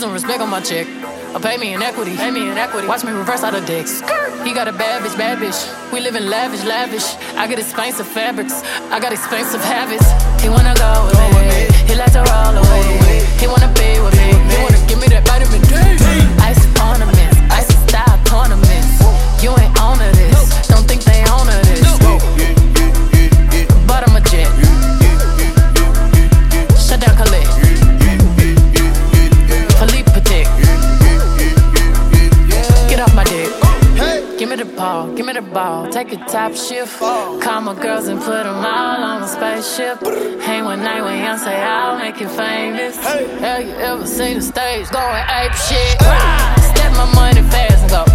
my check. Or pay me in equity, pay me in equity. Watch me reverse out of dicks. He got a bad bitch, bad bitch. We live in lavish, lavish. I get expensive fabrics, I got expensive habits. He wanna go with me, ball, give me the ball. Take a top shift. Call my girls and put them all on a spaceship. Hang one night with Yoncé, say I'll make you famous. Hell, you ever seen the stage going ape shit? Step my money fast and go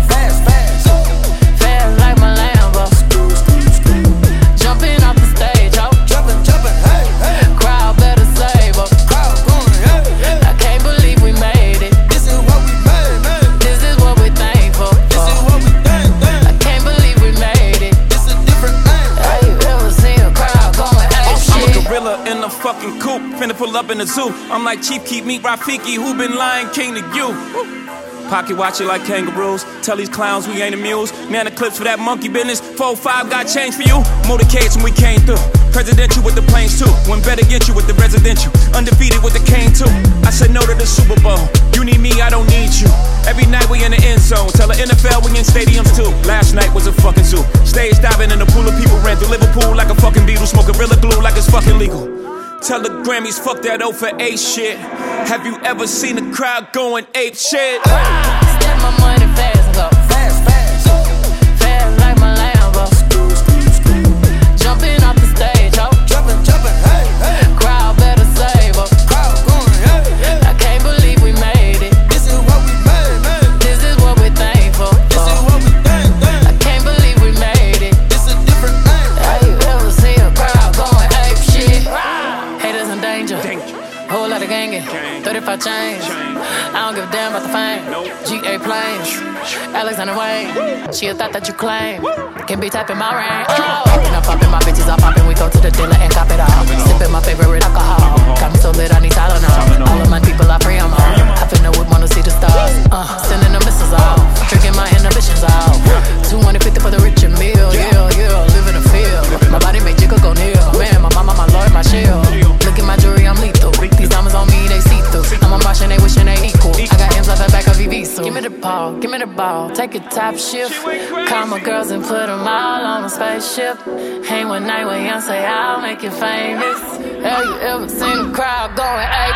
in the fucking coop, finna pull up in the zoo. I'm like Chief Keef Meat Rafiki, who been lying king to you? Pocket watch it like kangaroos. Tell these clowns we ain't amused. Man, the clips for that monkey business. 4-5 got change for you. Motorcades when we came through. Presidential with the planes too. When better get you with the residential. Undefeated with the cane too. I said no to the Super Bowl. You need me, I don't need you. Every night we in the end zone. Tell the NFL we in stadiums too. Last Tell the Grammys, fuck that O for A shit. Have you ever seen a crowd going ape shit? Step lot of gangin'. Gang. 35 chains. I don't give a damn about the fame. GA planes. Alexander Wang. She a thought that you claim. Can be typing my rain. Oh. Popping, I'm popping, my bitches are popping. We go to the dealer me the ball. Take a top shift. Call my girls and put them all on a spaceship. Hang one night with say I'll make you famous. Have you ever seen a crowd going shit?